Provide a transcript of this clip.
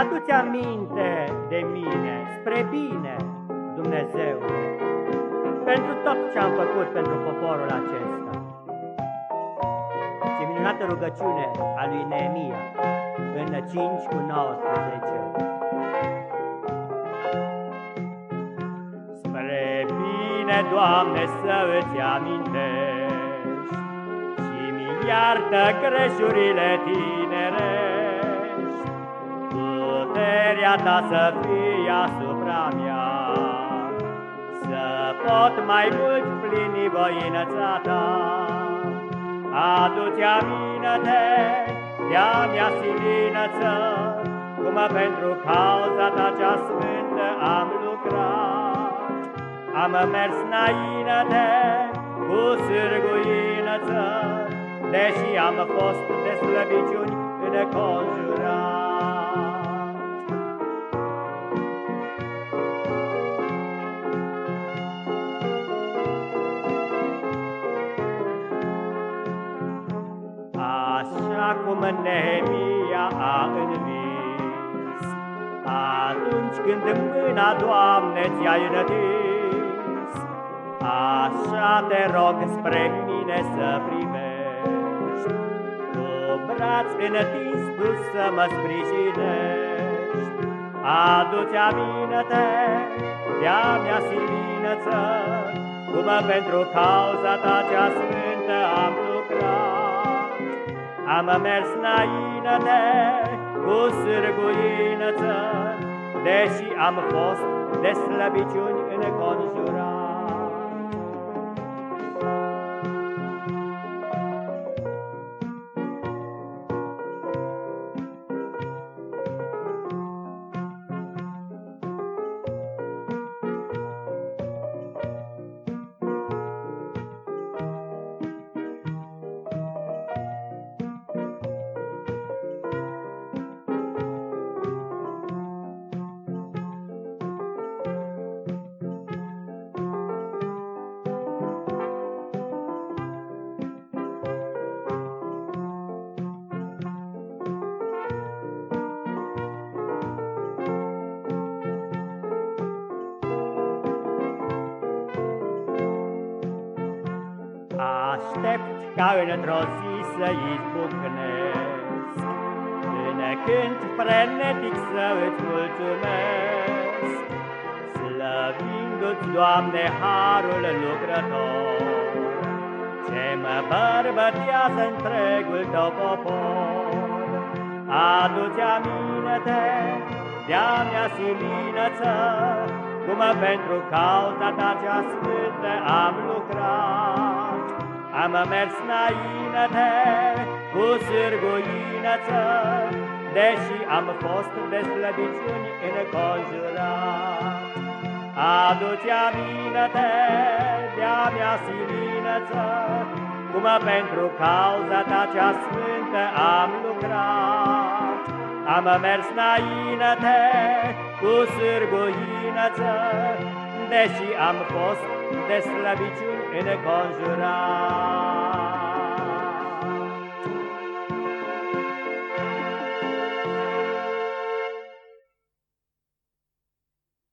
Adu-ți aminte de mine, spre bine, Dumnezeu, pentru tot ce am făcut pentru poporul acesta. Ce minunată rugăciune a lui Neemia în 5 cu 19. Spre bine, Doamne, să îți amintești și mi iartă greșurile tinerești. Puterea ta să fie asupra mea, să pot mai mult plini voinăța ta. Adu-ți aminte de-a mea silinăță, cum pentru cauza ta cea sfântă am lucrat. Am mers înainte cu sârguinăță, deși am fost de slăbiciuni înconjurat. Așa cum Nehemia a învins, Atunci când mâna, Doamne, ți-ai rătins, Așa te rog spre mine să privești, Cu braț întins tu să mă sprijinești. Adu-ți aminte de-a mea silinăță, Cum pentru cauza ta cea Am mers înainte cu sârguinăță, Deși am fost de slăbiciuni înconjurat. Aștept ca într-o zi să izbucnesc, Până când frenetic să îți mulțumesc, Slăvindu-ți, Doamne, harul lucrător, Ce mă bărbătează întregul tău popor. Adu-ți aminte de-a mea silinăță, Cum pentru cauza ta cea sfântă am lucrat. Am mers înainte cu sârguinăță, Deși am fost de slăbiciuni înconjurat. Adu-ți aminte de-a mea silinăță, Cum pentru cauza ta cea sfântă am lucrat. Am mers înainte cu sârguinăță, Deși am fost de slăbiciuni înconjurat.